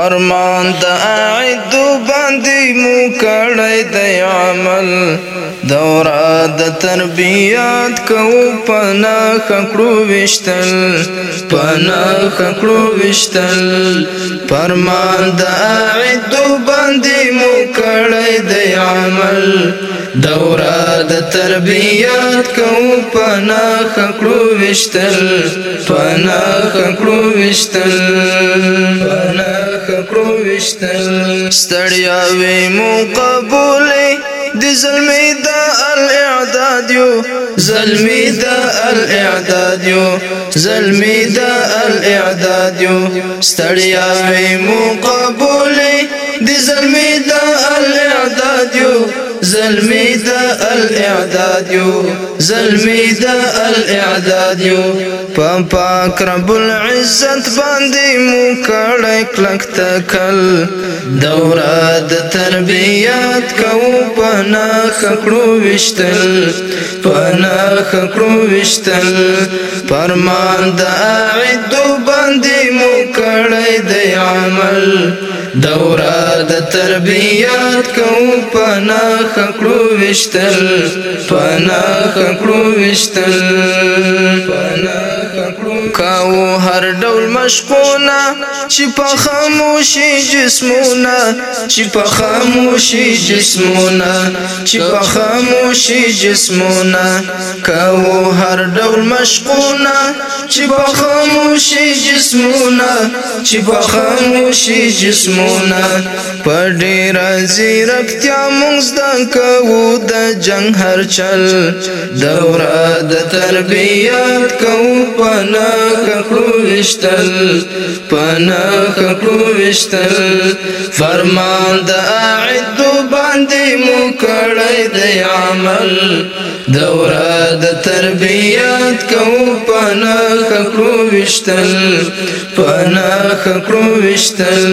فرمان د اعد باندې مو کړی د عمل دورا د تربیات کو پنا خکړو وشتل پنا خکړو وشتل فرمان د اعد باندې مو کړی د عمل دورا د تربیات کو پنا خکړو وشتل پنا خکړو وشتل پنا کړو وشتل ستړیا وې مو قبولې د ظلمې د الاعداد یو ظلمې د الاعداد یو ظلمې د الاعداد یو ستړیا وې مو قبولې د ظلمې زلمی د الاعداد یو زلمی د الاعداد یو په پاک رب العزت باندې مو کړه کلک تکل دوره د تربیت کو پنا خکړو وشتل پنا خکړو وشتل فرمان د اعدو باندې مو کړه د عمل دوره د تربیت کوم پنا خکړو وشتل پنا خکړو وشتل پنا کاو هر ډول مشقونه چې په خاموشي جسمونه چې په خاموشي جسمونه چې په خاموشي جسمونه کاو هر ډول مشقونه چې په خاموشي جسمونه چې په خاموشي جسمونه په ډېر ځیرکتیا موږ زده کوو د جنگ هر چل دوره د تربیت کوو پنا کړو وشتل پنا کړو وشتل فرمان د اعد باندې مو کړی دی عمل دوره د تربیت کو پنا کړو وشتل پنا کړو وشتل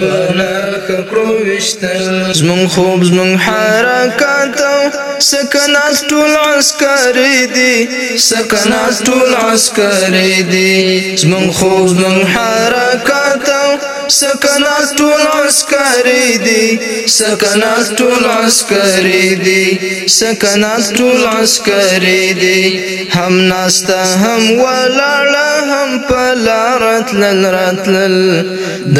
پنا کړو وشتل زمون خوب زمون حرکت سکنات ټول عسكر دي سکنات ټول عسكر دي زمون خوب زمون حرکت سکنات ټول عسکری دی سکنات ټول عسکری دی سکنات ټول عسکری دی هم ناستا هم ولاړه هم پلارت لن راتل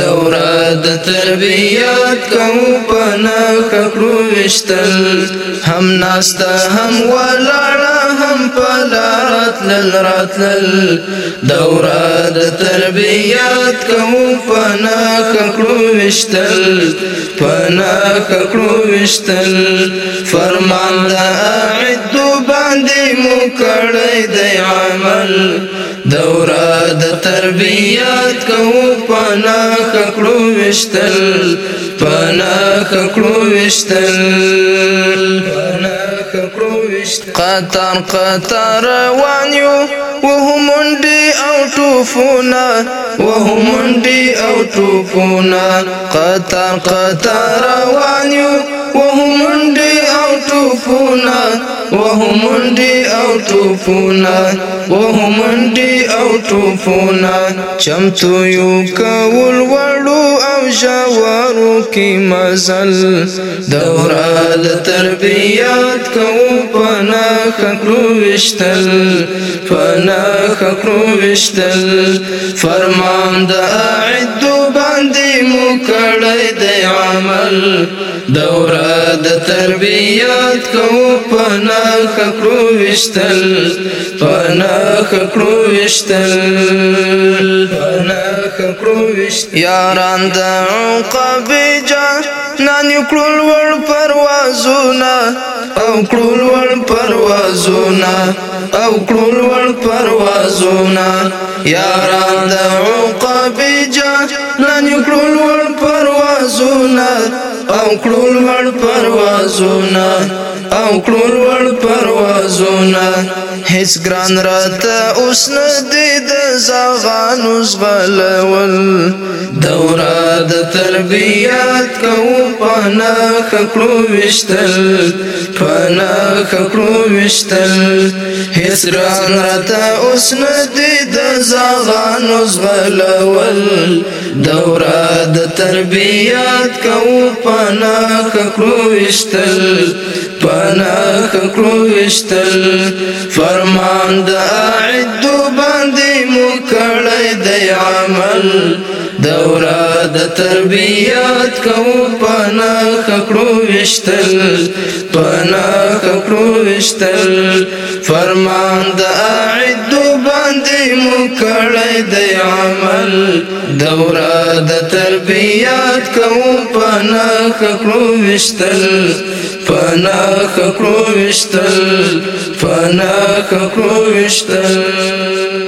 دوره د تربیت کوم پنا کړو وشتل هم ناستا هم ولاړه هم پلارت للراتل دوره د تربیت کوم پنا ککړو وشتل پنا ککړو وشتل فرمان دا عدو باندې مو کړی دی عمل دوره د تربیت کوو پنا ککړو وشتل پنا ککړو وشتل پنا ککړو کشت قطر قطر روان یو وهو منډي او ټوفونه وهو منډي او ټوفونه قطر قطر روان یو وهو منډي او ټوفونه وهو منډي او ټوفونه وهو منډي او ټوفونه چمتو یو کول وړو جوارو کی مزل دورا د تربیات کو پنا خکرو وشتل پنا خکرو وشتل فرمان د اعدو مو کړی د عمل دوره د تربیت کو پنا خکرو وشتل پنا خکرو وشتل پنا خکرو وشتل یاران د عقب جان نن کړل ور پروازونه او کړل ور پروازونه او کړل ور پروازونه یاران د لاندې کړول ور پروازونه او کړول ور پروازونه او کړول ور پروازونه هیڅ ګران راته اوس نه دی د زغانو زغلول دوره د تربیات کوو پنا خکړو وشتل پنا خکړو وشتل هیڅ ګران راته اوس نه دی د زغانو زغلول دوره د تربیت کو پناخ کړو وشتل پناخ کړو وشتل فرمان د اعد باندې مو کړی د عمل دوره د تربیت کو پناخ کړو وشتل پناخ کړو وشتل فرمان د اعد باندې مو کړی د عمل دوره د تربیات کوم پنا خکړو وشتل پنا خکړو وشتل پنا خکړو وشتل